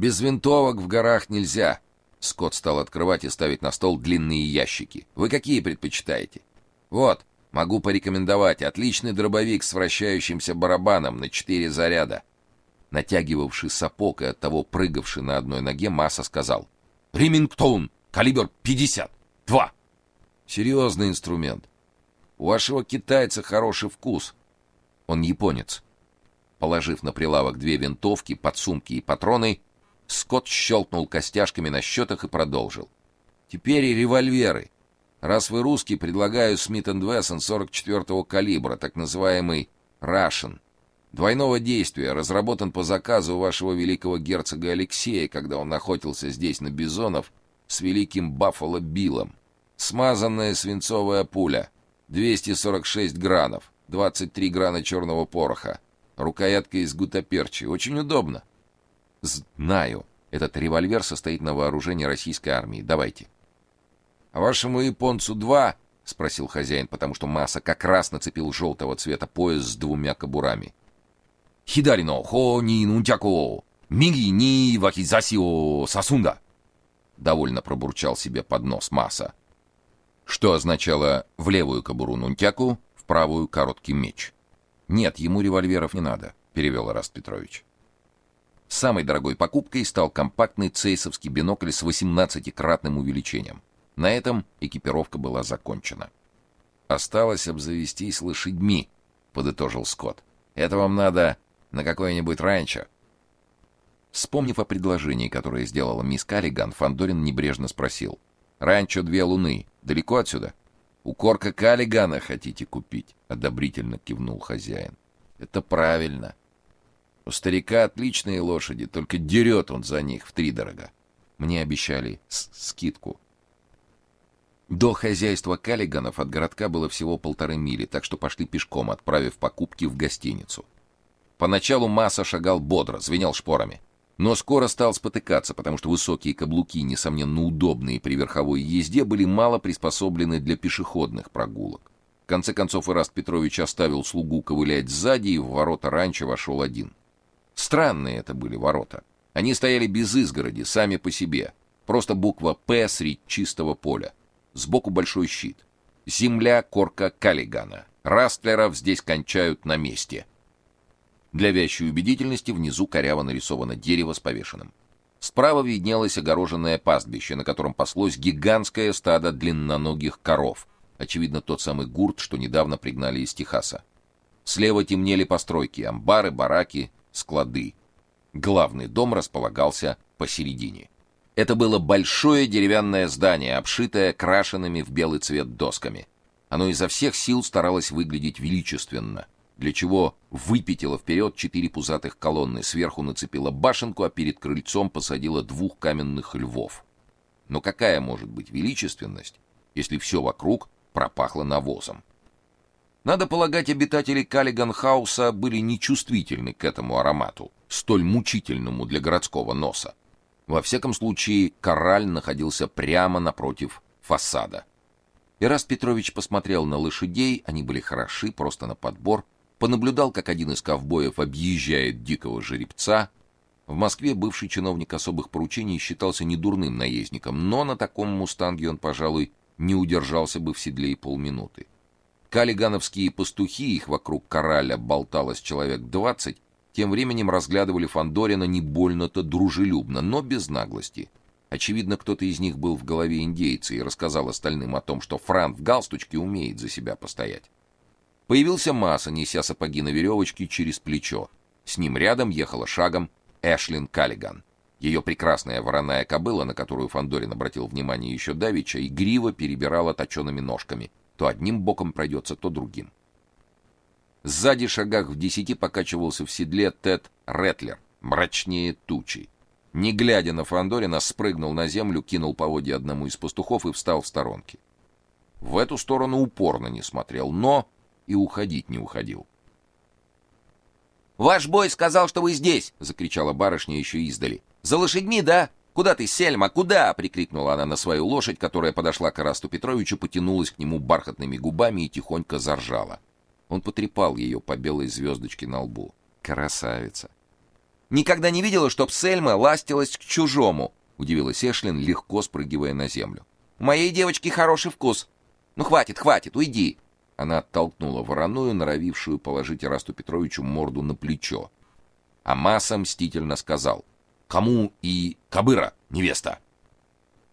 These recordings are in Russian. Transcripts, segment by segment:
Без винтовок в горах нельзя. Скотт стал открывать и ставить на стол длинные ящики. Вы какие предпочитаете? Вот, могу порекомендовать отличный дробовик с вращающимся барабаном на четыре заряда. Натягивавший сапог и оттого прыгавший на одной ноге, Масса сказал: "Ремингтон, калибр 50. Два. Серьезный инструмент. У вашего китайца хороший вкус. Он японец. Положив на прилавок две винтовки, подсумки и патроны, Скотт щелкнул костяшками на счетах и продолжил. Теперь и револьверы. Раз вы русский, предлагаю Смит энд Вессон 44-го калибра, так называемый Russian. Двойного действия, разработан по заказу вашего великого герцога Алексея, когда он охотился здесь на бизонов с великим Баффало Биллом. Смазанная свинцовая пуля, 246 гранов, 23 грана черного пороха. Рукоятка из гутаперчи. Очень удобно. Знаю. Этот револьвер состоит на вооружении российской армии. Давайте. А вашему японцу два? спросил хозяин, потому что Маса как раз нацепил желтого цвета пояс с двумя кобурами. Хидарино хо ни нунтяко, миги ни вахизасио сасунда. Довольно пробурчал себе под нос Маса. Что означало в левую кобуру нунтяку, в правую короткий меч. Нет, ему револьверов не надо, перевел Раст Петрович. Самой дорогой покупкой стал компактный цейсовский бинокль с 18-кратным увеличением. На этом экипировка была закончена. Осталось обзавестись лошадьми, подытожил Скотт. Это вам надо на какое-нибудь ранчо. Вспомнив о предложении, которое сделала мисс Каллиган, Фандорин небрежно спросил: "Ранчо две луны, далеко отсюда?" "У Корка Каллигана хотите купить?" одобрительно кивнул хозяин. "Это правильно. У старика отличные лошади, только дерет он за них втридорога. Мне обещали скидку. До хозяйства Каллиганов от городка было всего полторы мили, так что пошли пешком, отправив покупки в гостиницу. Поначалу Масса шагал бодро, звенел шпорами. Но скоро стал спотыкаться, потому что высокие каблуки, несомненно удобные при верховой езде, были мало приспособлены для пешеходных прогулок. В конце концов Ираст Петрович оставил слугу ковылять сзади, и в ворота ранчо вошел один. Странные это были ворота. Они стояли без изгороди, сами по себе. Просто буква «П» средь чистого поля. Сбоку большой щит. Земля корка Каллигана. Растлеров здесь кончают на месте. Для вящей убедительности внизу коряво нарисовано дерево с повешенным. Справа виднелось огороженное пастбище, на котором паслось гигантское стадо длинноногих коров. Очевидно, тот самый гурт, что недавно пригнали из Техаса. Слева темнели постройки, амбары, бараки, склады. Главный дом располагался посередине. Это было большое деревянное здание, обшитое крашенными в белый цвет досками. Оно изо всех сил старалось выглядеть величественно, для чего выпятило вперед четыре пузатых колонны, сверху нацепило башенку, а перед крыльцом посадило двух каменных львов. Но какая может быть величественность, если все вокруг пропахло навозом? Надо полагать, обитатели Каллиган-хауса были нечувствительны к этому аромату, столь мучительному для городского носа. Во всяком случае, кораль находился прямо напротив фасада. Ираст Петрович посмотрел на лошадей, они были хороши, просто на подбор, понаблюдал, как один из ковбоев объезжает дикого жеребца. В Москве бывший чиновник особых поручений считался недурным наездником, но на таком мустанге он, пожалуй, не удержался бы в седле и полминуты. Калигановские пастухи, их вокруг кораля болталось человек двадцать, тем временем разглядывали Фандорина не больно-то дружелюбно, но без наглости. Очевидно, кто-то из них был в голове индейца и рассказал остальным о том, что Франк в галстучке умеет за себя постоять. Появился Масса, неся сапоги на веревочке через плечо. С ним рядом ехала шагом Эшлин Каллиган. Ее прекрасная вороная кобыла, на которую Фандорин обратил внимание еще давеча, игриво перебирала точеными ножками, то одним боком пройдется, то другим. Сзади шагах в десяти покачивался в седле Тед Ретлер, мрачнее тучи. Не глядя на Фандорина, спрыгнул на землю, кинул поводья одному из пастухов и встал в сторонке. В эту сторону упорно не смотрел, но и уходить не уходил. Ваш бой сказал, что вы здесь, закричала барышня еще издали. За лошадьми, да? Куда ты, Сельма, куда? прикрикнула она на свою лошадь, которая подошла к Расту Петровичу, потянулась к нему бархатными губами и тихонько заржала. Он потрепал ее по белой звездочке на лбу. Красавица. Никогда не видела, чтоб Сельма ластилась к чужому, удивилась Эшлин, легко спрыгивая на землю. У моей девочки хороший вкус. Ну хватит, хватит, уйди. Она оттолкнула вороную, норовившую положить Расту Петровичу морду на плечо. А Маса мстительно сказал: "Кому и кобыра, невеста?"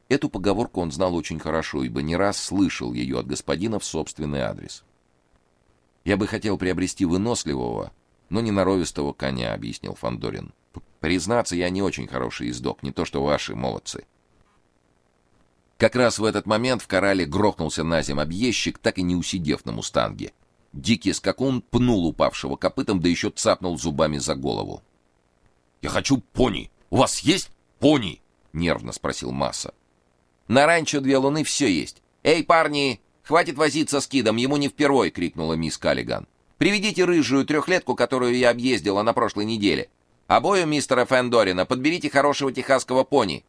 Эту поговорку он знал очень хорошо, ибо не раз слышал ее от господина в собственный адрес. Я бы хотел приобрести выносливого, но не норовистого коня, объяснил Фандорин. Признаться, я не очень хороший ездок, не то что ваши молодцы. Как раз в этот момент в корале грохнулся на земь объездчик, так и не усидев на мустанге. Дикий скакун пнул упавшего копытом, да еще цапнул зубами за голову. "Я хочу пони. У вас есть пони?" нервно спросил Масса. На ранчо две луны все есть. Эй, парни, хватит возиться с кидом, ему не впервой, крикнула мисс Каллиган. Приведите рыжую трехлетку, которую я объездила на прошлой неделе. Обою мистера Фендорина подберите хорошего техасского пони.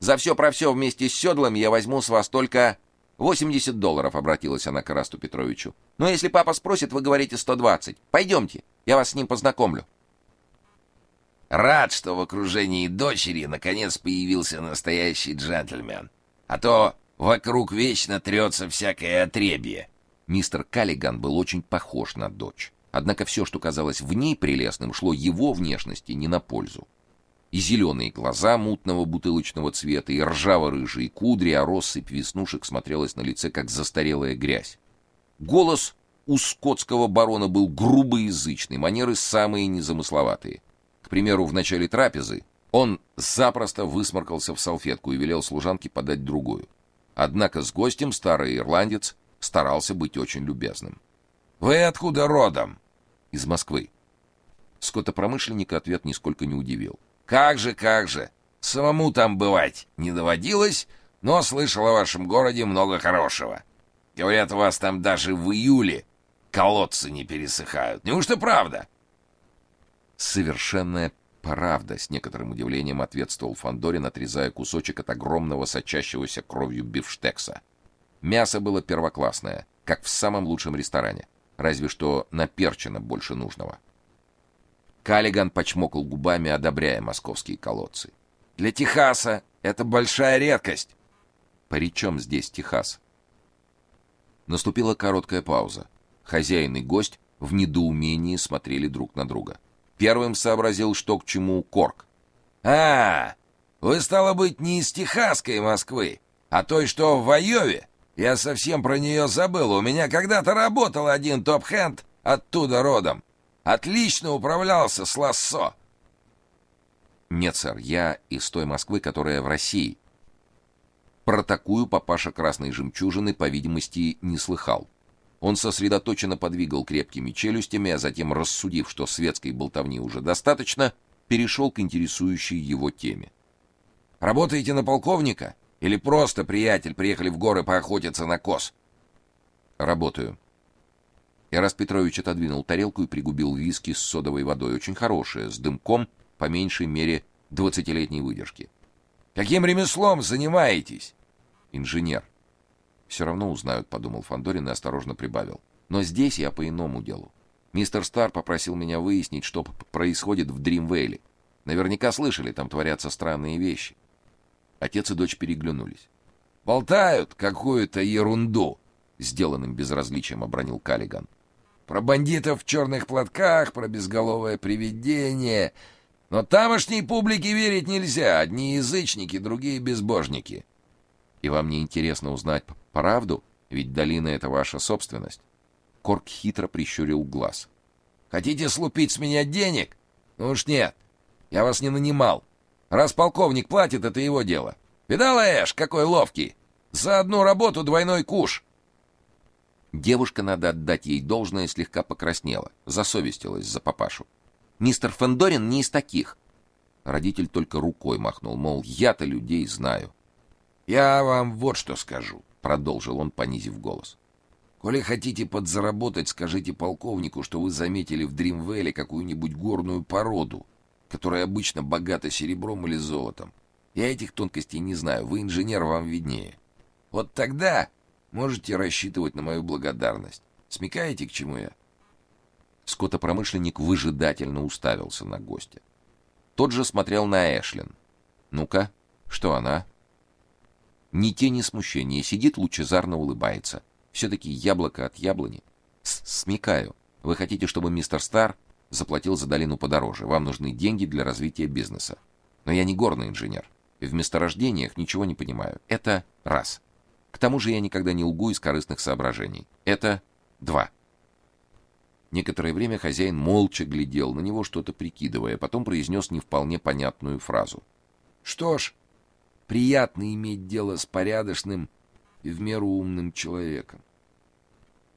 За все про все вместе с седлами я возьму с вас только 80 долларов, обратилась она к Расту Петровичу. Но если папа спросит, вы говорите 120. Пойдемте, я вас с ним познакомлю. Рад, что в окружении дочери наконец появился настоящий джентльмен. А то вокруг вечно трется всякое отребье. Мистер Каллиган был очень похож на дочь. Однако все, что казалось в ней прелестным, шло его внешности не на пользу. И зеленые глаза мутного бутылочного цвета, и ржаво-рыжие кудри, а россыпь веснушек смотрелась на лице, как застарелая грязь. Голос у скотского барона был грубый язычный, манеры самые незамысловатые. Примеру, в начале трапезы он запросто высморкался в салфетку и велел служанке подать другую. Однако с гостем старый ирландец старался быть очень любезным. Вы откуда родом? Из Москвы. Скотопромышленника ответ нисколько не удивил. Как же, как же. Самому там бывать не доводилось, но слышал о вашем городе много хорошего. Говорят, у вас там даже в июле колодцы не пересыхают. Неужто правда? Совершенная правда, с некоторым удивлением ответствовал Фандорин, отрезая кусочек от огромного сочащегося кровью бифштекса. Мясо было первоклассное, как в самом лучшем ресторане, разве что наперчено больше нужного. Каллиган почмокал губами, одобряя московские колодцы. Для Техаса это большая редкость. При чем здесь Техас? Наступила короткая пауза. Хозяин и гость в недоумении смотрели друг на друга. Первым сообразил, что к чему Корк. А, вы стало быть не из Техасской Москвы, а той, что в Вайове. Я совсем про нее забыл. У меня когда-то работал один топ-хенд оттуда родом. Отлично управлялся с лассо. Нет, сэр, я из той Москвы, которая в России. Про такую папаша Красной Жемчужины, по видимости, не слыхал. Он сосредоточенно подвигал крепкими челюстями, а затем, рассудив, что светской болтовни уже достаточно, перешел к интересующей его теме. Работаете на полковника или просто приятель приехали в горы поохотиться на коз? Работаю. Ираст Петрович отодвинул тарелку и пригубил виски с содовой водой, очень хорошее, с дымком, по меньшей мере, двадцатилетней выдержки. Каким ремеслом занимаетесь? Инженер. Все равно узнают, подумал Фандорин и осторожно прибавил. Но здесь я по иному делу. Мистер Стар попросил меня выяснить, что происходит в Дримвейле. Наверняка слышали, там творятся странные вещи. Отец и дочь переглянулись. Болтают какую-то ерунду, сделанным безразличием обронил Каллиган. Про бандитов в черных платках, про безголовое привидение. Но тамошней публике верить нельзя. Одни язычники, другие безбожники. И вам не интересно узнать правду? Ведь долина — это ваша собственность. Корк хитро прищурил глаз. Хотите слупить с меня денег? Ну уж нет. Я вас не нанимал. Раз полковник платит, это его дело. Видала, Эш, какой ловкий. За одну работу двойной куш. Девушка, надо отдать ей должное, слегка покраснела, засовестилась за папашу. Мистер Фендорин не из таких. Родитель только рукой махнул, мол, я-то людей знаю. Я вам вот что скажу, продолжил он, понизив голос. Коли хотите подзаработать, скажите полковнику, что вы заметили в Дримвелле какую-нибудь горную породу, которая обычно богата серебром или золотом. Я этих тонкостей не знаю, вы инженер, вам виднее. Вот тогда можете рассчитывать на мою благодарность. Смекаете, к чему я? Скотопромышленник выжидательно уставился на гостя. Тот же смотрел на Эшлин. Ну-ка, что она? Ни тени смущения, сидит лучезарно улыбается. все таки яблоко от яблони. С Смекаю. Вы хотите, чтобы мистер Стар заплатил за долину подороже. Вам нужны деньги для развития бизнеса. Но я не горный инженер. В месторождениях ничего не понимаю. Это раз. К тому же я никогда не лгу из корыстных соображений. Это два. Некоторое время хозяин молча глядел на него, что-то прикидывая, потом произнес не вполне понятную фразу. Что ж, приятно иметь дело с порядочным и в меру умным человеком.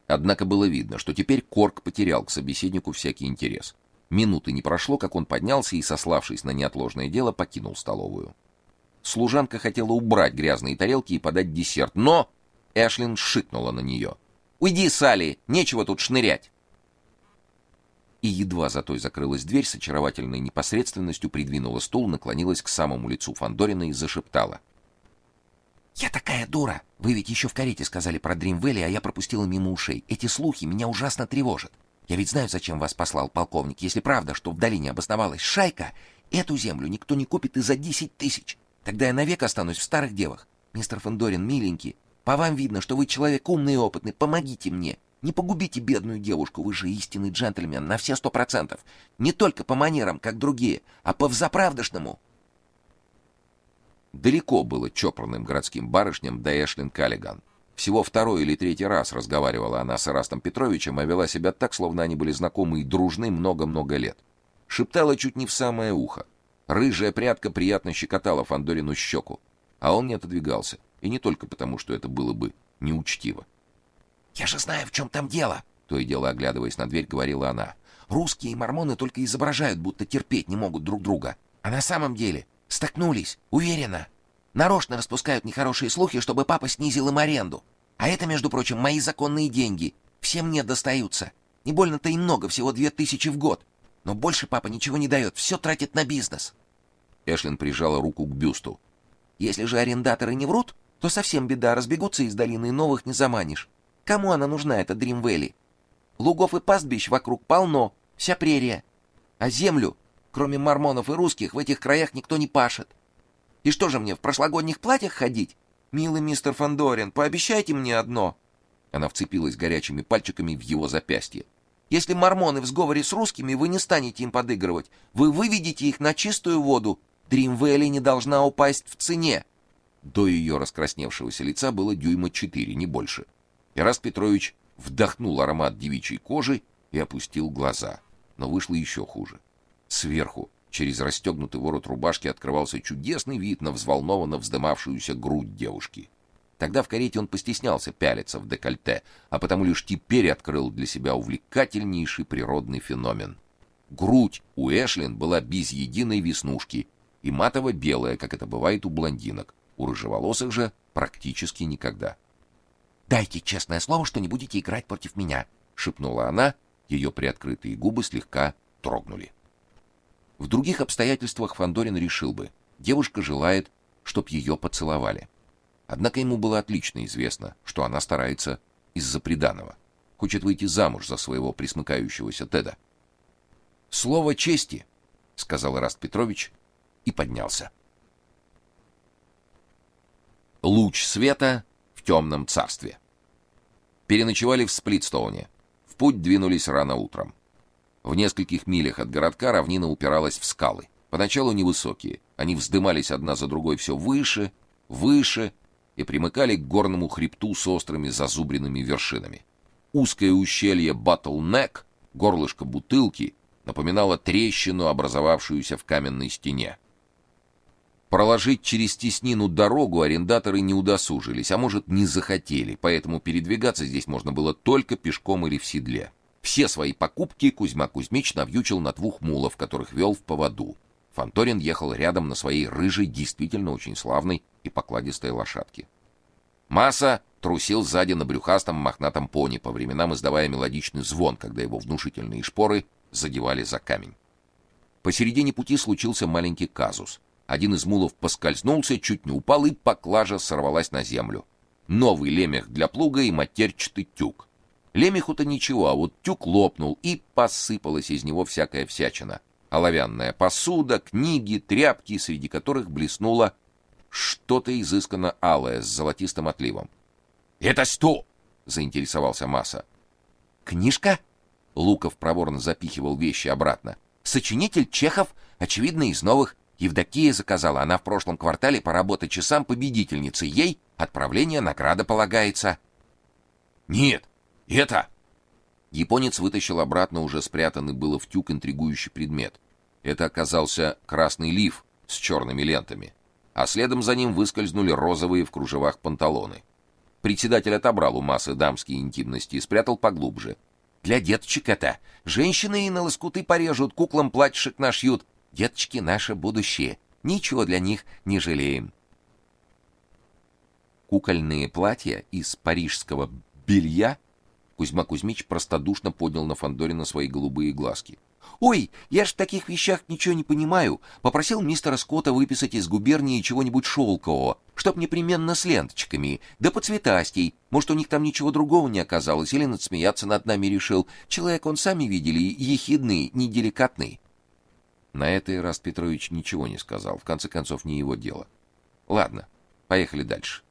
Однако было видно, что теперь Корк потерял к собеседнику всякий интерес. Минуты не прошло, как он поднялся и, сославшись на неотложное дело, покинул столовую. Служанка хотела убрать грязные тарелки и подать десерт, но Эшлин шикнула на нее. «Уйди, Салли, нечего тут шнырять!» И едва за той закрылась дверь, с очаровательной непосредственностью придвинула стул, наклонилась к самому лицу Фандорина и зашептала. «Я такая дура! Вы ведь еще в карете сказали про Дримвелли, а я пропустила мимо ушей. Эти слухи меня ужасно тревожат. Я ведь знаю, зачем вас послал полковник. Если правда, что в долине обосновалась шайка, эту землю никто не купит и за десять тысяч. Тогда я навек останусь в старых девах. Мистер Фандорин, миленький, по вам видно, что вы человек умный и опытный. Помогите мне. Не погубите бедную девушку. Вы же истинный джентльмен на все сто процентов. Не только по манерам, как другие, а по взаправдошному. Далеко было чопорным городским барышням до Эшлин Каллиган. Всего второй или третий раз разговаривала она с Растом Петровичем, а вела себя так, словно они были знакомы и дружны много-много лет. Шептала чуть не в самое ухо. Рыжая прядка приятно щекотала Фандорину щеку, а он не отодвигался, и не только потому, что это было бы неучтиво. «Я же знаю, в чем там дело!» То и дело, оглядываясь на дверь, говорила она. «Русские и мормоны только изображают, будто терпеть не могут друг друга. А на самом деле столкнулись, уверена. Нарочно распускают нехорошие слухи, чтобы папа снизил им аренду. А это, между прочим, мои законные деньги. Все мне достаются. Не больно-то и много, всего две тысячи в год. Но больше папа ничего не дает, все тратит на бизнес. Эшлин прижала руку к бюсту. Если же арендаторы не врут, то совсем беда, разбегутся из долины и новых не заманишь. Кому она нужна, эта Дримвелли? Лугов и пастбищ вокруг полно, вся прерия. А землю, кроме мормонов и русских, в этих краях никто не пашет. И что же мне, в прошлогодних платьях ходить? Милый мистер Фандорин, пообещайте мне одно. Она вцепилась горячими пальчиками в его запястье. Если мормоны в сговоре с русскими, вы не станете им подыгрывать. Вы выведете их на чистую воду. Дримвелли не должна упасть в цене. До ее раскрасневшегося лица было дюйма четыре, не больше. Ираст Петрович вдохнул аромат девичьей кожи и опустил глаза. Но вышло еще хуже. Сверху, через расстегнутый ворот рубашки, открывался чудесный вид на взволнованно вздымавшуюся грудь девушки. Тогда в карете он постеснялся пялиться в декольте, а потому лишь теперь открыл для себя увлекательнейший природный феномен. Грудь у Эшлин была без единой веснушки и матово-белая, как это бывает у блондинок. У рыжеволосых же практически никогда. «Дайте честное слово, что не будете играть против меня», — шепнула она, ее приоткрытые губы слегка трогнули. В других обстоятельствах Фандорин решил бы, девушка желает, чтоб ее поцеловали. Однако ему было отлично известно, что она старается из-за приданого. Хочет выйти замуж за своего присмыкающегося Теда. «Слово чести», — сказал Раст Петрович и поднялся. Луч света темном царстве. Переночевали в Сплитстоуне. В путь двинулись рано утром. В нескольких милях от городка равнина упиралась в скалы. Поначалу невысокие. Они вздымались одна за другой все выше, выше и примыкали к горному хребту с острыми зазубренными вершинами. Узкое ущелье Батл-Нек, горлышко бутылки, напоминало трещину, образовавшуюся в каменной стене. Проложить через теснину дорогу арендаторы не удосужились, а может, не захотели, поэтому передвигаться здесь можно было только пешком или в седле. Все свои покупки Кузьма Кузьмич навьючил на двух мулов, которых вел в поводу. Фанторин ехал рядом на своей рыжей, действительно очень славной и покладистой лошадке. Масса трусил сзади на брюхастом мохнатом пони, по временам издавая мелодичный звон, когда его внушительные шпоры задевали за камень. Посередине пути случился маленький казус. Один из мулов поскользнулся, чуть не упал, и поклажа сорвалась на землю. Новый лемех для плуга и матерчатый тюк. Лемеху-то ничего, а вот тюк лопнул, и посыпалась из него всякая всячина оловянная посуда, книги, тряпки, среди которых блеснуло что-то изысканно алое с золотистым отливом. "Это что?" заинтересовался Маса. "Книжка?" Луков проворно запихивал вещи обратно. "Сочинитель Чехов, очевидно, из новых. Евдокия заказала, она в прошлом квартале по работе часам победительницы. Ей отправление награда полагается". "Нет, это Японец вытащил обратно уже спрятанный было в тюк интригующий предмет. Это оказался красный лиф с черными лентами, а следом за ним выскользнули розовые в кружевах панталоны. Председатель отобрал у массы дамские интимности и спрятал поглубже. Для деточек это. Женщины и на лоскуты порежут, куклам платьишек нашьют. Деточки наше будущее. Ничего для них не жалеем. Кукольные платья из парижского белья Кузьма Кузьмич простодушно поднял на Фандорина свои голубые глазки. Ой, я ж в таких вещах ничего не понимаю. Попросил мистера Скотта выписать из губернии чего-нибудь шелкового, чтоб непременно с ленточками, да по цветастей. Может, у них там ничего другого не оказалось, или надсмеяться над нами решил. Человек он сами видели, ехидный, неделикатный. На это Ираст Петрович ничего не сказал. В конце концов, не его дело. Ладно, поехали дальше.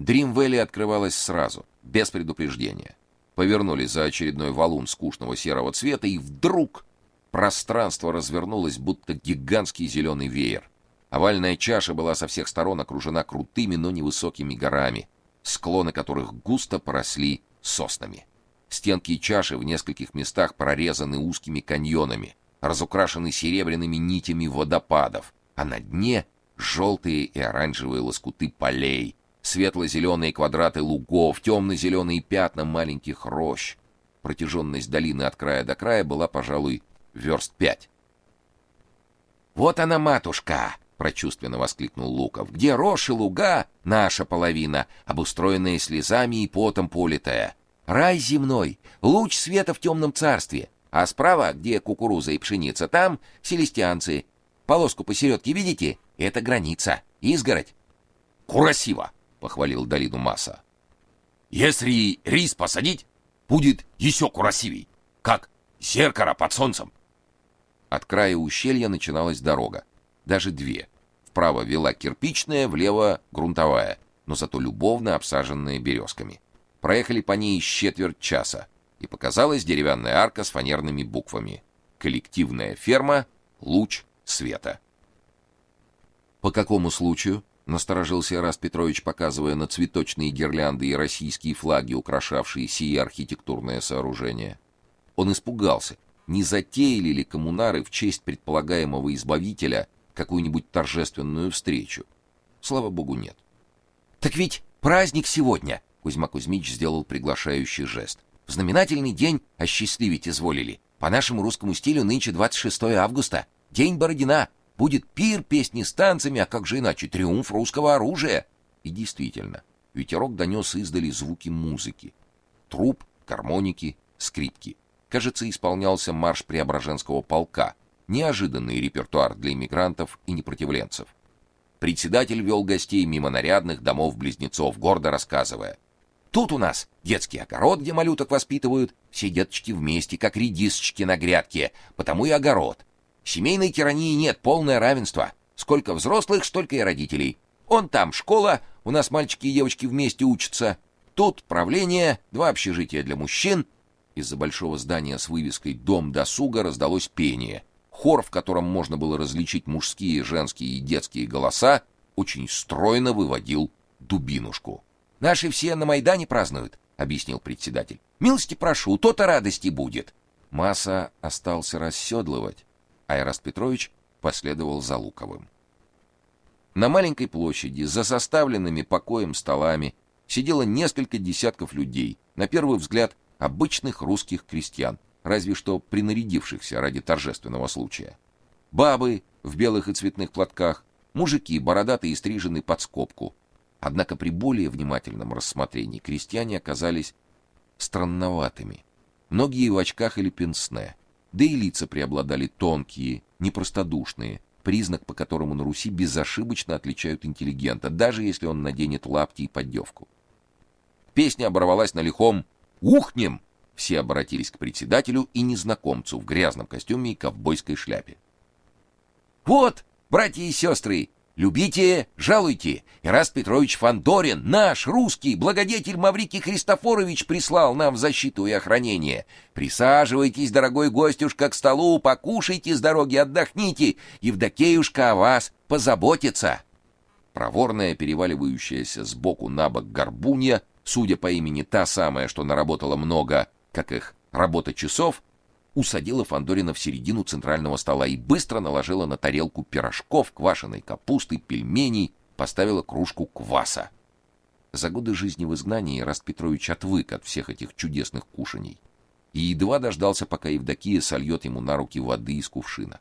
Дрим Вэлли открывалась сразу, без предупреждения. Повернули за очередной валун скучного серого цвета, и вдруг пространство развернулось, будто гигантский зеленый веер. Овальная чаша была со всех сторон окружена крутыми, но невысокими горами, склоны которых густо поросли соснами. Стенки чаши в нескольких местах прорезаны узкими каньонами, разукрашены серебряными нитями водопадов, а на дне желтые и оранжевые лоскуты полей, светло-зеленые квадраты лугов, темно-зеленые пятна маленьких рощ. Протяженность долины от края до края была, пожалуй, верст пять. Вот она, матушка, прочувственно воскликнул Луков. Где рощи луга, наша половина, обустроенная слезами и потом политая. Рай земной, луч света в темном царстве. А справа, где кукуруза и пшеница, там селестианцы. Полоску посередке видите? Это граница, изгородь. Красиво похвалил долину Маса. Если рис посадить, будет еще красивей, как зеркало под солнцем. От края ущелья начиналась дорога, даже две. Вправо вела кирпичная, влево грунтовая, но зато любовно обсаженная березками. Проехали по ней четверть часа, и показалась деревянная арка с фанерными буквами: коллективная ферма, луч света. По какому случаю? насторожился Раст Петрович, показывая на цветочные гирлянды и российские флаги, украшавшие сие архитектурное сооружение. Он испугался, не затеяли ли коммунары в честь предполагаемого избавителя какую-нибудь торжественную встречу. Слава богу, нет. Так ведь праздник сегодня, Кузьма Кузьмич сделал приглашающий жест. В знаменательный день осчастливить изволили. По нашему русскому стилю нынче 26 августа, день Бородина. Будет пир, песни с танцами, а как же иначе триумф русского оружия? И действительно, ветерок донес издали звуки музыки: труб, гармоники, скрипки. Кажется, исполнялся марш Преображенского полка, неожиданный репертуар для иммигрантов и непротивленцев. Председатель вел гостей мимо нарядных домов-близнецов, гордо рассказывая: Тут у нас детский огород, где малюток воспитывают, все деточки вместе, как редисочки на грядке, потому и огород. Семейной тирании нет, полное равенство. Сколько взрослых, столько и родителей. Он там школа, у нас мальчики и девочки вместе учатся. Тут правление, два общежития для мужчин. Из-за большого здания с вывеской Дом досуга раздалось пение. Хор, в котором можно было различить мужские, женские и детские голоса, очень стройно выводил дубинушку. Наши все на Майдане празднуют, объяснил председатель. Милости прошу, то-то радости будет. Масса остался расседлывать Айраст Петрович последовал за Луковым. На маленькой площади, за составленными покоем столами, сидело несколько десятков людей, на первый взгляд обычных русских крестьян, разве что принарядившихся ради торжественного случая. Бабы в белых и цветных платках, мужики бородатые и стриженные под скобку. Однако при более внимательном рассмотрении крестьяне оказались странноватыми. Многие в очках или пенсне, да и лица преобладали тонкие, непростодушные, признак, по которому на Руси безошибочно отличают интеллигента, даже если он наденет лапти и поддевку. Песня оборвалась на лихом «Ухнем!» Все обратились к председателю и незнакомцу в грязном костюме и ковбойской шляпе. Вот, братья и сестры, любите, жалуйте. Ираст Петрович Фандорин, наш русский благодетель Маврикий Христофорович прислал нам защиту и охранение. Присаживайтесь, дорогой гостюшка, к столу, покушайте с дороги, отдохните. Евдокеюшка о вас позаботится. Проворная, переваливающаяся с боку на бок горбунья, судя по имени та самая, что наработала много как их работа часов, усадила Фандорина в середину центрального стола и быстро наложила на тарелку пирожков, квашеной капусты, пельменей, поставила кружку кваса. За годы жизни в изгнании Раст Петрович отвык от всех этих чудесных кушаний и едва дождался, пока Евдокия сольет ему на руки воды из кувшина.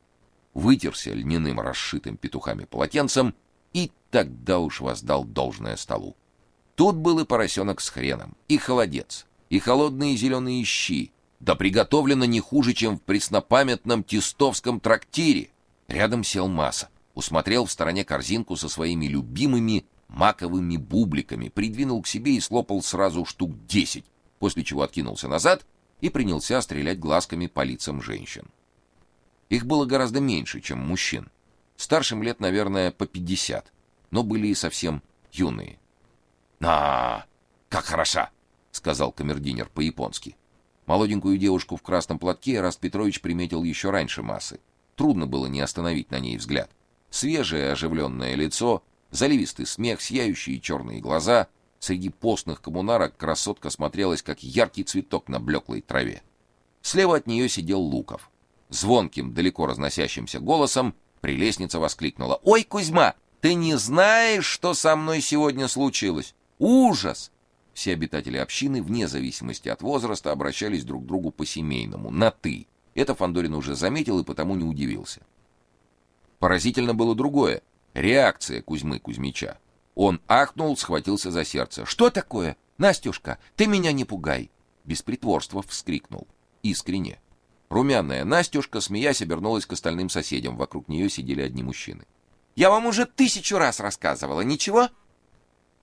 Вытерся льняным расшитым петухами полотенцем и тогда уж воздал должное столу. Тут был и поросенок с хреном, и холодец, и холодные зеленые щи, да приготовлено не хуже, чем в преснопамятном тестовском трактире. Рядом сел Маса, усмотрел в стороне корзинку со своими любимыми маковыми бубликами, придвинул к себе и слопал сразу штук десять, после чего откинулся назад и принялся стрелять глазками по лицам женщин. Их было гораздо меньше, чем мужчин. Старшим лет, наверное, по пятьдесят, но были и совсем юные. «На, как хороша!» сказал камердинер по-японски. Молоденькую девушку в красном платке Раст Петрович приметил еще раньше массы. Трудно было не остановить на ней взгляд. Свежее оживленное лицо, заливистый смех, сияющие черные глаза. Среди постных коммунарок красотка смотрелась, как яркий цветок на блеклой траве. Слева от нее сидел Луков. Звонким, далеко разносящимся голосом прелестница воскликнула. «Ой, Кузьма, ты не знаешь, что со мной сегодня случилось? Ужас! Все обитатели общины, вне зависимости от возраста, обращались друг к другу по-семейному, на «ты». Это Фандорин уже заметил и потому не удивился. Поразительно было другое — реакция Кузьмы Кузьмича. Он ахнул, схватился за сердце. «Что такое? Настюшка, ты меня не пугай!» Без притворства вскрикнул. Искренне. Румяная Настюшка, смеясь, обернулась к остальным соседям. Вокруг нее сидели одни мужчины. «Я вам уже тысячу раз рассказывала, ничего?»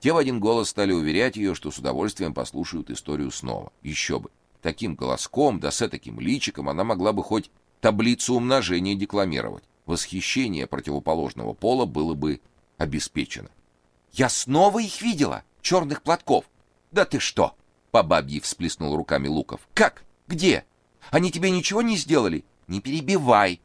Те в один голос стали уверять ее, что с удовольствием послушают историю снова. Еще бы. Таким голоском, да с таким личиком она могла бы хоть таблицу умножения декламировать. Восхищение противоположного пола было бы обеспечено. «Я снова их видела, черных платков!» «Да ты что!» — по бабье всплеснул руками Луков. «Как? Где? Они тебе ничего не сделали? Не перебивай!»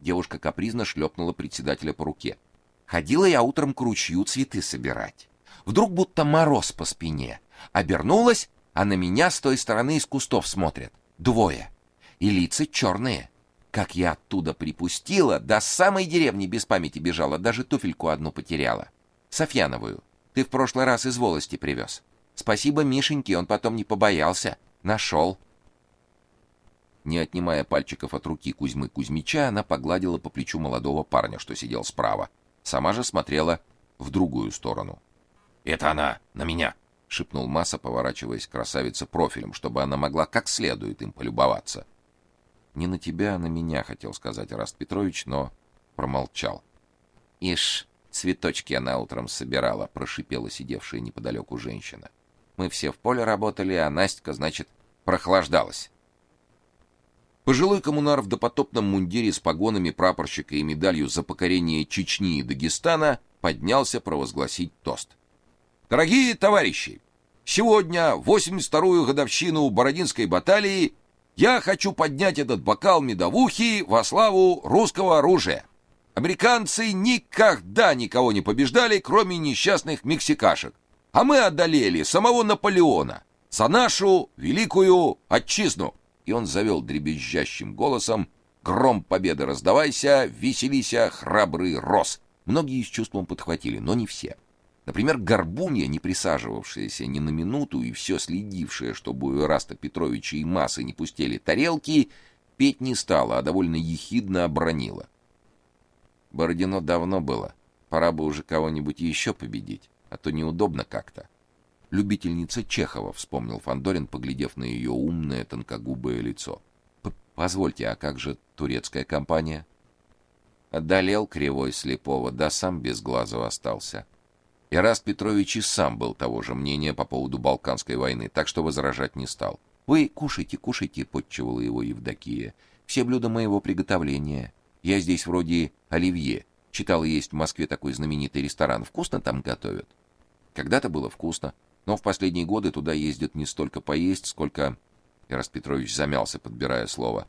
Девушка капризно шлепнула председателя по руке. «Ходила я утром к ручью цветы собирать. Вдруг будто мороз по спине. Обернулась, а на меня с той стороны из кустов смотрят. Двое. И лица черные. Как я оттуда припустила, до самой деревни без памяти бежала, даже туфельку одну потеряла. Софьяновую. Ты в прошлый раз из волости привез. Спасибо Мишеньке, он потом не побоялся. Нашел. Не отнимая пальчиков от руки Кузьмы Кузьмича, она погладила по плечу молодого парня, что сидел справа. Сама же смотрела в другую сторону. Это она, на меня, шипнул Масса, поворачиваясь к красавице профилем, чтобы она могла как следует им полюбоваться. Не на тебя, а на меня, хотел сказать Раст Петрович, но промолчал. Ишь, цветочки она утром собирала, прошипела сидевшая неподалеку женщина. Мы все в поле работали, а Настя, значит, прохлаждалась. Пожилой коммунар в допотопном мундире с погонами прапорщика и медалью за покорение Чечни и Дагестана поднялся провозгласить тост. Дорогие товарищи, сегодня, в 82-ю годовщину Бородинской баталии, я хочу поднять этот бокал медовухи во славу русского оружия. Американцы никогда никого не побеждали, кроме несчастных мексикашек. А мы одолели самого Наполеона за нашу великую отчизну. И он завел дребезжащим голосом: "Гром победы раздавайся, веселися, храбрый рос". Многие с чувством подхватили, но не все. Например, Горбунья, не присаживавшаяся ни на минуту и все следившая, чтобы у Ираста Петровича и Массы не пустили тарелки, петь не стала, а довольно ехидно обронила. Бородино давно было. Пора бы уже кого-нибудь еще победить, а то неудобно как-то. Любительница Чехова, вспомнил Фандорин, поглядев на ее умное тонкогубое лицо. Позвольте, а как же турецкая компания? Одолел кривой слепого, да сам без глаза остался. Ираст Петрович и сам был того же мнения по поводу Балканской войны, так что возражать не стал. Вы кушайте, кушайте, подчевала его Евдокия. Все блюда моего приготовления. Я здесь вроде оливье. Читала, есть в Москве такой знаменитый ресторан. Вкусно там готовят. Когда-то было вкусно, но в последние годы туда ездят не столько поесть, сколько Ираст Петрович замялся, подбирая слово.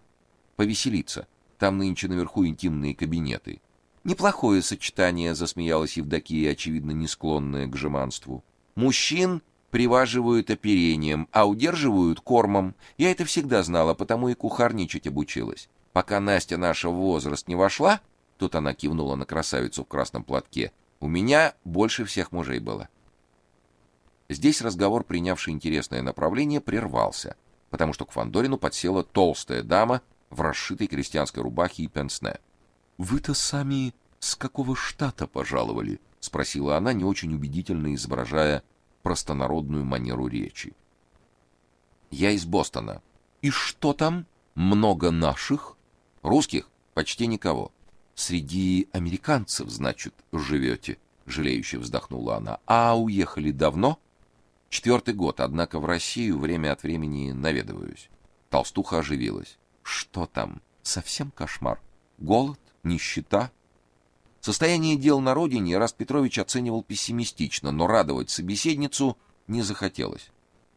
Повеселиться. Там нынче наверху интимные кабинеты. Неплохое сочетание, засмеялась Евдокия, очевидно, не склонная к жеманству. Мужчин приваживают оперением, а удерживают кормом. Я это всегда знала, потому и кухарничать обучилась. Пока Настя наша в возраст не вошла, тут она кивнула на красавицу в красном платке. У меня больше всех мужей было. Здесь разговор, принявший интересное направление, прервался, потому что к Фандорину подсела толстая дама в расшитой крестьянской рубахе и пенсне. Вы-то сами с какого штата пожаловали? спросила она, не очень убедительно изображая простонародную манеру речи. Я из Бостона. И что там? Много наших? Русских почти никого. Среди американцев, значит, живете?» — жалеюще вздохнула она. А уехали давно? Четвертый год, однако в Россию время от времени наведываюсь. Толстуха оживилась. Что там? Совсем кошмар. Голод, нищета. Состояние дел на родине Раст Петрович оценивал пессимистично, но радовать собеседницу не захотелось.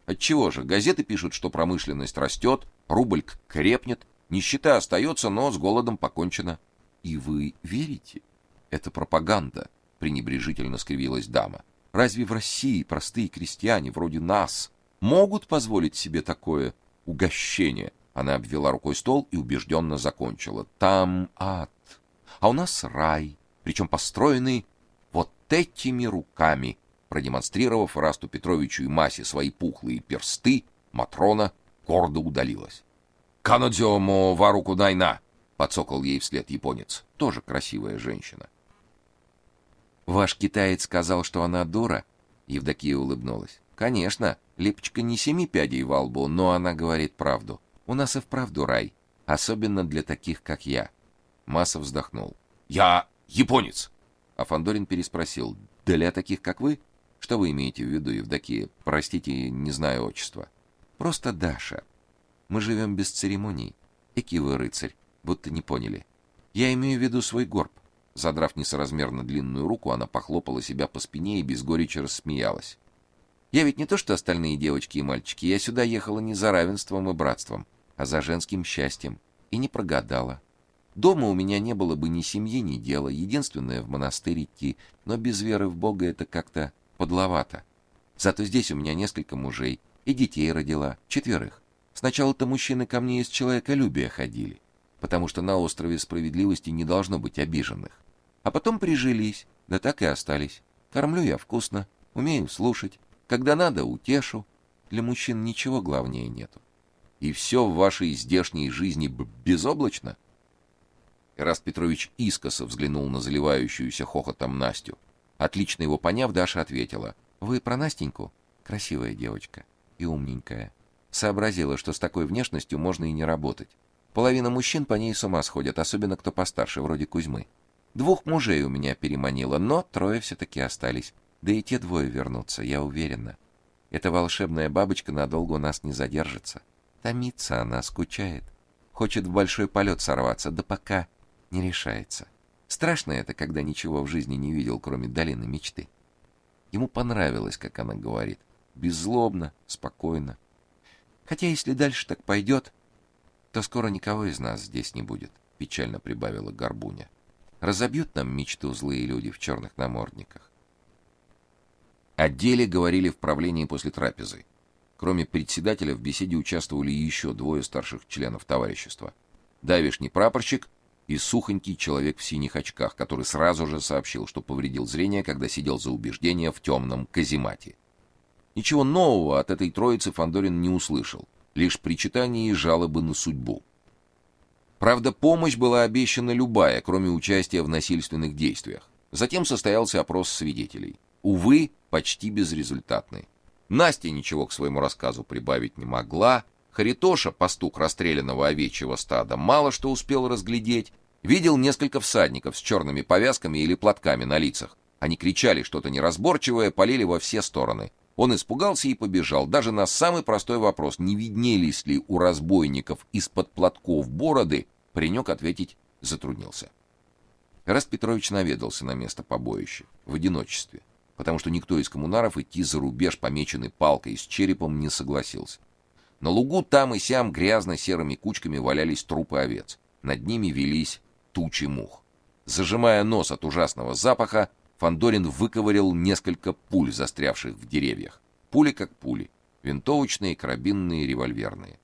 Отчего же? Газеты пишут, что промышленность растет, рубль крепнет, нищета остается, но с голодом покончено. И вы верите? Это пропаганда, пренебрежительно скривилась дама. Разве в России простые крестьяне вроде нас могут позволить себе такое угощение? Она обвела рукой стол и убежденно закончила: "Там ад, а у нас рай, причем построенный вот этими руками". Продемонстрировав Расту Петровичу и Масе свои пухлые персты, матрона гордо удалилась. "Канодзёмо вару кудайна", подсокол ей вслед японец, тоже красивая женщина. Ваш китаец сказал, что она дура? Евдокия улыбнулась. Конечно, липочка не семи пядей во лбу, но она говорит правду. У нас и вправду рай, особенно для таких, как я. Масса вздохнул. Я японец. А Фандорин переспросил: "Для таких, как вы? Что вы имеете в виду, Евдокия? Простите, не знаю отчества. Просто Даша. Мы живем без церемоний. Эки вы рыцарь, будто не поняли. Я имею в виду свой горб. Задрав несоразмерно длинную руку, она похлопала себя по спине и без горечи рассмеялась. Я ведь не то, что остальные девочки и мальчики, я сюда ехала не за равенством и братством, а за женским счастьем, и не прогадала. Дома у меня не было бы ни семьи, ни дела, единственное в монастырь идти, но без веры в Бога это как-то подловато. Зато здесь у меня несколько мужей, и детей родила, четверых. Сначала-то мужчины ко мне из человеколюбия ходили, потому что на острове справедливости не должно быть обиженных. А потом прижились, да так и остались. Кормлю я вкусно, умею слушать, когда надо утешу. Для мужчин ничего главнее нету. И все в вашей здешней жизни безоблачно. Ираст Петрович искоса взглянул на заливающуюся хохотом Настю. Отлично его поняв, Даша ответила: "Вы про Настеньку? Красивая девочка и умненькая. Сообразила, что с такой внешностью можно и не работать. Половина мужчин по ней с ума сходят, особенно кто постарше, вроде Кузьмы. Двух мужей у меня переманило, но трое все таки остались. Да и те двое вернутся, я уверена. Эта волшебная бабочка надолго у нас не задержится. Томится она, скучает, хочет в большой полет сорваться, да пока не решается. Страшно это, когда ничего в жизни не видел, кроме долины мечты. Ему понравилось, как она говорит, беззлобно, спокойно. Хотя если дальше так пойдет, то скоро никого из нас здесь не будет, печально прибавила Горбуня. Разобьют нам мечту злые люди в черных намордниках. О деле говорили в правлении после трапезы. Кроме председателя в беседе участвовали еще двое старших членов товарищества. Давишний прапорщик и сухонький человек в синих очках, который сразу же сообщил, что повредил зрение, когда сидел за убеждение в темном каземате. Ничего нового от этой троицы Фандорин не услышал, лишь причитания и жалобы на судьбу. Правда, помощь была обещана любая, кроме участия в насильственных действиях. Затем состоялся опрос свидетелей. Увы, почти безрезультатный. Настя ничего к своему рассказу прибавить не могла, Харитоша, пастух расстрелянного овечьего стада, мало что успел разглядеть. Видел несколько всадников с черными повязками или платками на лицах. Они кричали что-то неразборчивое, полили во все стороны. Он испугался и побежал. Даже на самый простой вопрос, не виднелись ли у разбойников из-под платков бороды, паренек ответить затруднился. Раст Петрович наведался на место побоища в одиночестве, потому что никто из коммунаров идти за рубеж, помеченный палкой с черепом, не согласился. На лугу там и сям грязно-серыми кучками валялись трупы овец. Над ними велись тучи мух. Зажимая нос от ужасного запаха, Фандорин выковырял несколько пуль, застрявших в деревьях. Пули как пули, винтовочные, карабинные, револьверные.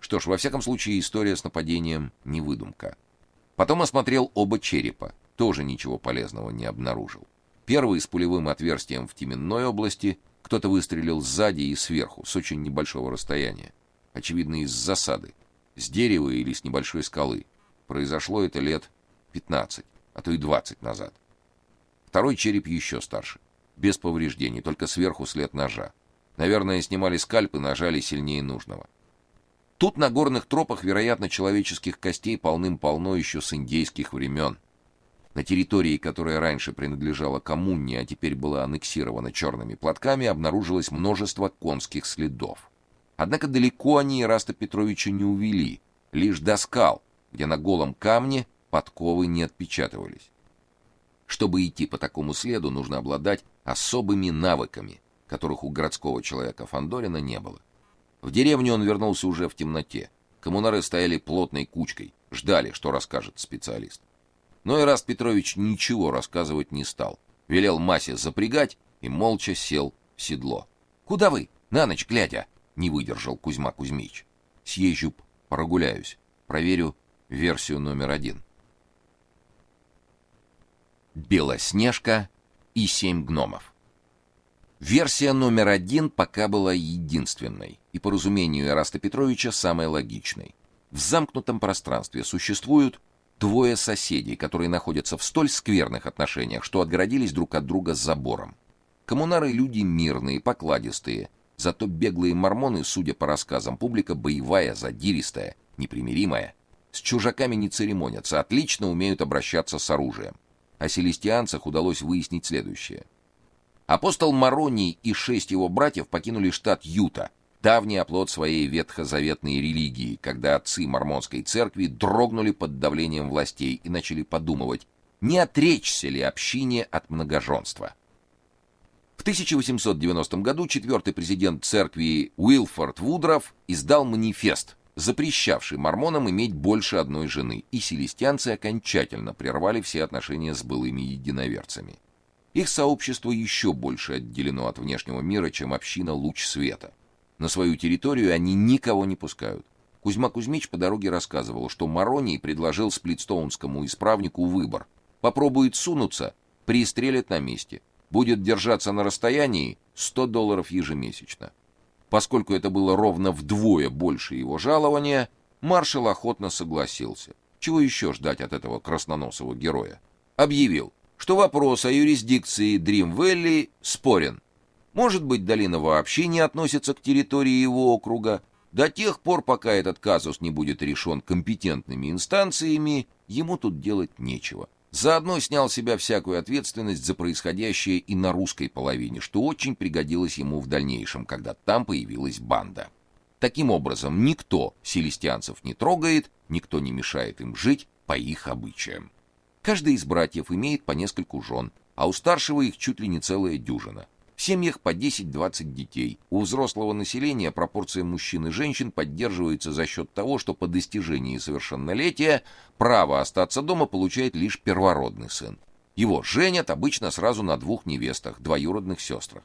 Что ж, во всяком случае, история с нападением не выдумка. Потом осмотрел оба черепа, тоже ничего полезного не обнаружил. Первый с пулевым отверстием в теменной области, кто-то выстрелил сзади и сверху, с очень небольшого расстояния, очевидно, из засады, с дерева или с небольшой скалы. Произошло это лет 15, а то и 20 назад. Второй череп еще старше, без повреждений, только сверху след ножа. Наверное, снимали скальп и нажали сильнее нужного. Тут на горных тропах, вероятно, человеческих костей полным-полно еще с индейских времен. На территории, которая раньше принадлежала коммуне, а теперь была аннексирована черными платками, обнаружилось множество конских следов. Однако далеко они Ираста Петровича не увели, лишь до скал, где на голом камне подковы не отпечатывались. Чтобы идти по такому следу, нужно обладать особыми навыками, которых у городского человека Фандорина не было. В деревню он вернулся уже в темноте. Коммунары стояли плотной кучкой, ждали, что расскажет специалист. Но Ираст Петрович ничего рассказывать не стал. Велел Масе запрягать и молча сел в седло. «Куда вы? На ночь глядя!» — не выдержал Кузьма Кузьмич. «Съезжу, прогуляюсь, проверю версию номер один». Белоснежка и семь гномов. Версия номер один пока была единственной и, по разумению Эраста Петровича, самой логичной. В замкнутом пространстве существуют двое соседей, которые находятся в столь скверных отношениях, что отгородились друг от друга забором. Коммунары люди мирные, покладистые, зато беглые мормоны, судя по рассказам, публика боевая, задиристая, непримиримая. С чужаками не церемонятся, отлично умеют обращаться с оружием о селестианцах удалось выяснить следующее. Апостол Мароний и шесть его братьев покинули штат Юта, давний оплот своей ветхозаветной религии, когда отцы мормонской церкви дрогнули под давлением властей и начали подумывать, не отречься ли общине от многоженства. В 1890 году четвертый президент церкви Уилфорд Вудроф издал манифест, запрещавший мормонам иметь больше одной жены, и селестианцы окончательно прервали все отношения с былыми единоверцами. Их сообщество еще больше отделено от внешнего мира, чем община луч света. На свою территорию они никого не пускают. Кузьма Кузьмич по дороге рассказывал, что Мароний предложил сплитстоунскому исправнику выбор: попробует сунуться, пристрелят на месте. Будет держаться на расстоянии 100 долларов ежемесячно. Поскольку это было ровно вдвое больше его жалования, маршал охотно согласился. Чего еще ждать от этого красноносого героя? Объявил, что вопрос о юрисдикции Дрим-Вэлли спорен. Может быть, долина вообще не относится к территории его округа. До тех пор, пока этот казус не будет решен компетентными инстанциями, ему тут делать нечего. Заодно снял с себя всякую ответственность за происходящее и на русской половине, что очень пригодилось ему в дальнейшем, когда там появилась банда. Таким образом, никто селестианцев не трогает, никто не мешает им жить по их обычаям. Каждый из братьев имеет по нескольку жен, а у старшего их чуть ли не целая дюжина. В семьях по 10-20 детей. У взрослого населения пропорция мужчин и женщин поддерживается за счет того, что по достижении совершеннолетия право остаться дома получает лишь первородный сын. Его женят обычно сразу на двух невестах, двоюродных сестрах.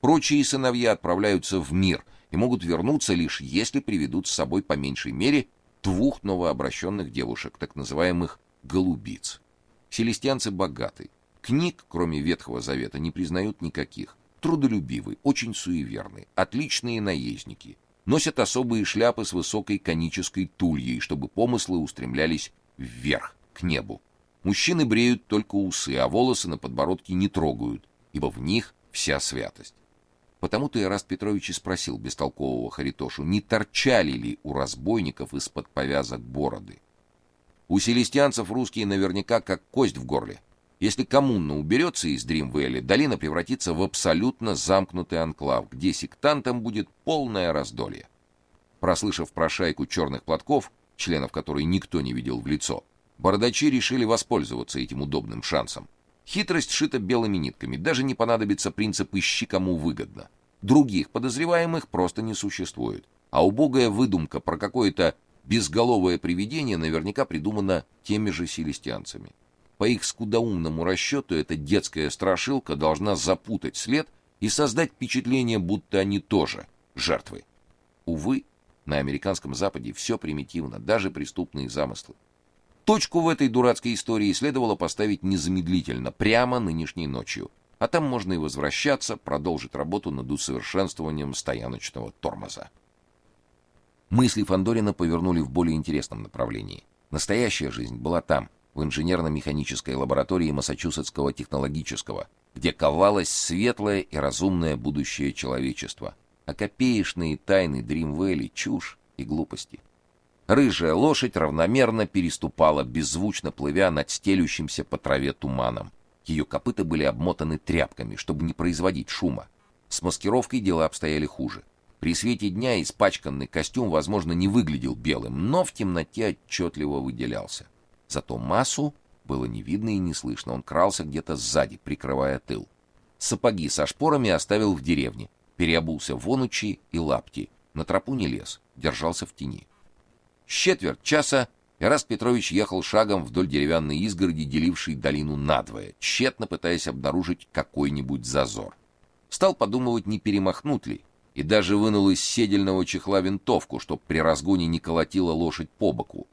Прочие сыновья отправляются в мир и могут вернуться лишь если приведут с собой по меньшей мере двух новообращенных девушек, так называемых голубиц. Селестианцы богаты. Книг, кроме Ветхого Завета, не признают никаких трудолюбивы, очень суеверны, отличные наездники. Носят особые шляпы с высокой конической тульей, чтобы помыслы устремлялись вверх, к небу. Мужчины бреют только усы, а волосы на подбородке не трогают, ибо в них вся святость. Потому-то Ираст Петрович и спросил бестолкового Харитошу, не торчали ли у разбойников из-под повязок бороды. У селестианцев русские наверняка как кость в горле. Если коммуна уберется из Дримвелли, долина превратится в абсолютно замкнутый анклав, где сектантам будет полное раздолье. Прослышав про шайку черных платков, членов которой никто не видел в лицо, бородачи решили воспользоваться этим удобным шансом. Хитрость шита белыми нитками, даже не понадобится принцип ищи кому выгодно. Других подозреваемых просто не существует. А убогая выдумка про какое-то безголовое привидение наверняка придумана теми же селестианцами. По их скудоумному расчету эта детская страшилка должна запутать след и создать впечатление, будто они тоже жертвы. Увы, на американском западе все примитивно, даже преступные замыслы. Точку в этой дурацкой истории следовало поставить незамедлительно, прямо нынешней ночью. А там можно и возвращаться, продолжить работу над усовершенствованием стояночного тормоза. Мысли Фандорина повернули в более интересном направлении. Настоящая жизнь была там, в инженерно-механической лаборатории Массачусетского технологического, где ковалось светлое и разумное будущее человечества, а копеечные тайны Дримвелли чушь и глупости. Рыжая лошадь равномерно переступала, беззвучно плывя над стелющимся по траве туманом. Ее копыта были обмотаны тряпками, чтобы не производить шума. С маскировкой дела обстояли хуже. При свете дня испачканный костюм, возможно, не выглядел белым, но в темноте отчетливо выделялся. Зато массу было не видно и не слышно. Он крался где-то сзади, прикрывая тыл. Сапоги со шпорами оставил в деревне, переобулся в онучи и лапти. На тропу не лез, держался в тени. С четверть часа Эраст Петрович ехал шагом вдоль деревянной изгороди, делившей долину надвое, тщетно пытаясь обнаружить какой-нибудь зазор. Стал подумывать, не перемахнуть ли, и даже вынул из седельного чехла винтовку, чтоб при разгоне не колотила лошадь по боку.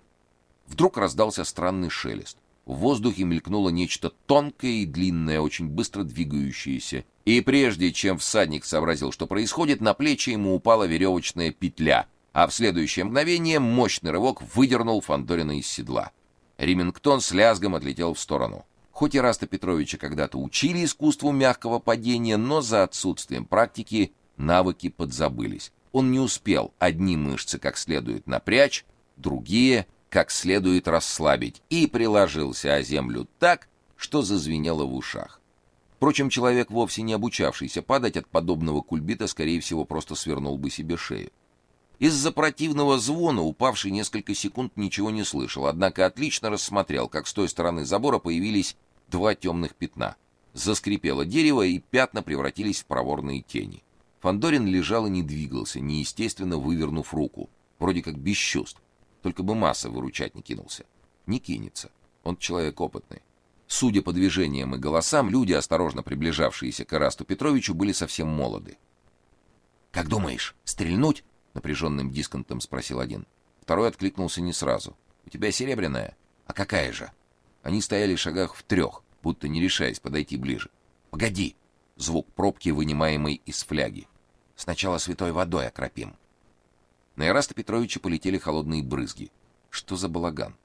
Вдруг раздался странный шелест. В воздухе мелькнуло нечто тонкое и длинное, очень быстро двигающееся. И прежде чем всадник сообразил, что происходит, на плечи ему упала веревочная петля, а в следующее мгновение мощный рывок выдернул Фандорина из седла. Ремингтон с лязгом отлетел в сторону. Хоть и Раста Петровича когда-то учили искусству мягкого падения, но за отсутствием практики навыки подзабылись. Он не успел одни мышцы как следует напрячь, другие как следует расслабить, и приложился о землю так, что зазвенело в ушах. Впрочем, человек, вовсе не обучавшийся падать от подобного кульбита, скорее всего, просто свернул бы себе шею. Из-за противного звона упавший несколько секунд ничего не слышал, однако отлично рассмотрел, как с той стороны забора появились два темных пятна. Заскрипело дерево, и пятна превратились в проворные тени. Фандорин лежал и не двигался, неестественно вывернув руку, вроде как без чувств. Только бы масса выручать не кинулся. Не кинется. Он человек опытный. Судя по движениям и голосам, люди, осторожно приближавшиеся к Ирасту Петровичу, были совсем молоды. «Как думаешь, стрельнуть?» — напряженным дисконтом спросил один. Второй откликнулся не сразу. «У тебя серебряная? А какая же?» Они стояли в шагах в трех, будто не решаясь подойти ближе. «Погоди!» звук пробки, вынимаемой из фляги. Сначала святой водой окропим. На Ираста Петровича полетели холодные брызги. Что за балаган?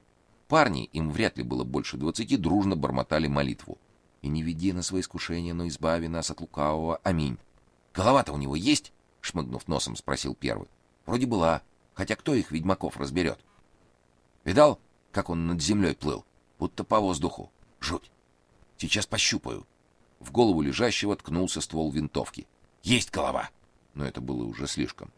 Парни, им вряд ли было больше двадцати, дружно бормотали молитву. «И не веди на свои искушения, но избави нас от лукавого. Аминь». «Голова-то у него есть?» — шмыгнув носом, спросил первый. «Вроде была. Хотя кто их, ведьмаков, разберет?» «Видал, как он над землей плыл? Будто по воздуху. Жуть. Сейчас пощупаю. В голову лежащего ткнулся ствол винтовки. Есть голова. Но это было уже слишком.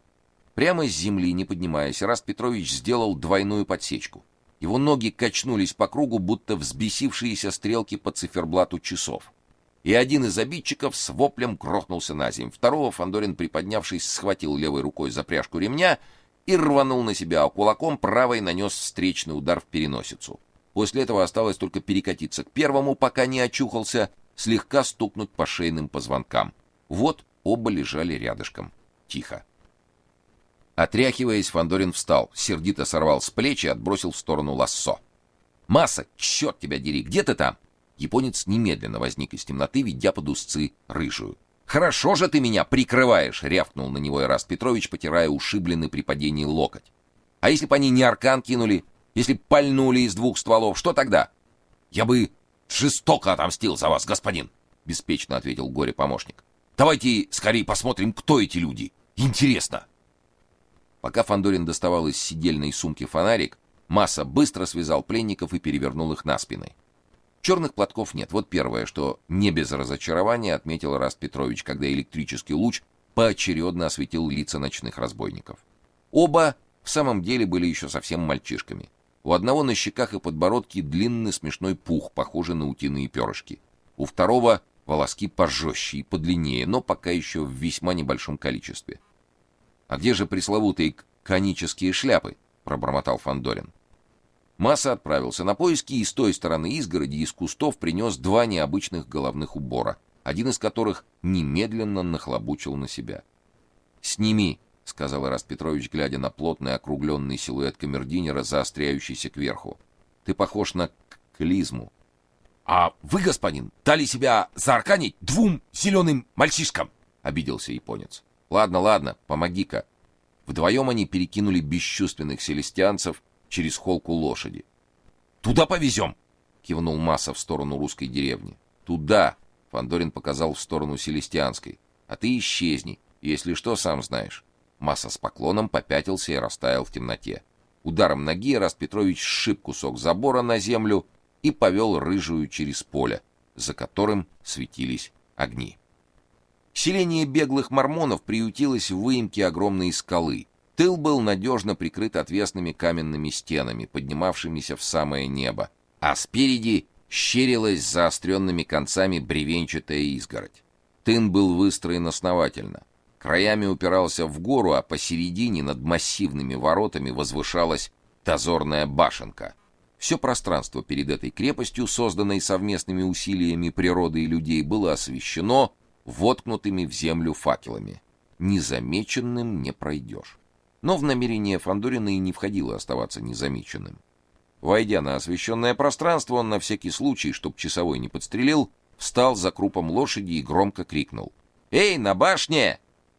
Прямо с земли, не поднимаясь, Раст Петрович сделал двойную подсечку. Его ноги качнулись по кругу, будто взбесившиеся стрелки по циферблату часов. И один из обидчиков с воплем грохнулся на землю. Второго Фандорин, приподнявшись, схватил левой рукой за пряжку ремня и рванул на себя, а кулаком правой нанес встречный удар в переносицу. После этого осталось только перекатиться к первому, пока не очухался, слегка стукнуть по шейным позвонкам. Вот оба лежали рядышком. Тихо. Отряхиваясь, Фандорин встал, сердито сорвал с плеч и отбросил в сторону лассо. «Масса, черт тебя дери, где ты там?» Японец немедленно возник из темноты, ведя под узцы рыжую. «Хорошо же ты меня прикрываешь!» — рявкнул на него Ираст Петрович, потирая ушибленный при падении локоть. «А если бы они не аркан кинули? Если б пальнули из двух стволов, что тогда? Я бы жестоко отомстил за вас, господин, беспечно ответил горе-помощник. Давайте скорее посмотрим, кто эти люди. Интересно. Пока Фандорин доставал из сидельной сумки фонарик, Масса быстро связал пленников и перевернул их на спины. Черных платков нет. Вот первое, что не без разочарования отметил Раст Петрович, когда электрический луч поочередно осветил лица ночных разбойников. Оба в самом деле были еще совсем мальчишками. У одного на щеках и подбородке длинный смешной пух, похожий на утиные перышки. У второго волоски пожестче и подлиннее, но пока еще в весьма небольшом количестве. А где же пресловутые конические шляпы? пробормотал Фандорин. Масса отправился на поиски и с той стороны изгороди из кустов принес два необычных головных убора, один из которых немедленно нахлобучил на себя. "Сними", сказал Раст Петрович, глядя на плотный округленный силуэт камердинера, заостряющийся кверху. "Ты похож на клизму". "А вы, господин, дали себя заарканить двум зеленым мальчишкам", обиделся японец. "Ладно, ладно, помоги-ка". Вдвоем они перекинули бесчувственных селестианцев через холку лошади. Туда повезем!» — кивнул Масса в сторону русской деревни. Туда, Фандорин показал в сторону Селестианской. А ты исчезни, если что, сам знаешь. Масса с поклоном попятился и растаял в темноте. Ударом ноги Раст Петрович сшиб кусок забора на землю и повел рыжую через поле, за которым светились огни. Селение беглых мормонов приютилось в выемке огромной скалы, Тыл был надежно прикрыт отвесными каменными стенами, поднимавшимися в самое небо, а спереди щерилась заостренными концами бревенчатая изгородь. Тын был выстроен основательно. Краями упирался в гору, а посередине над массивными воротами возвышалась дозорная башенка. Все пространство перед этой крепостью, созданной совместными усилиями природы и людей, было освещено воткнутыми в землю факелами. Незамеченным не пройдешь. Но в намерение Фандорина и не входило оставаться незамеченным. Войдя на освещенное пространство, он на всякий случай, чтоб часовой не подстрелил, встал за крупом лошади и громко крикнул: "Эй, на башне!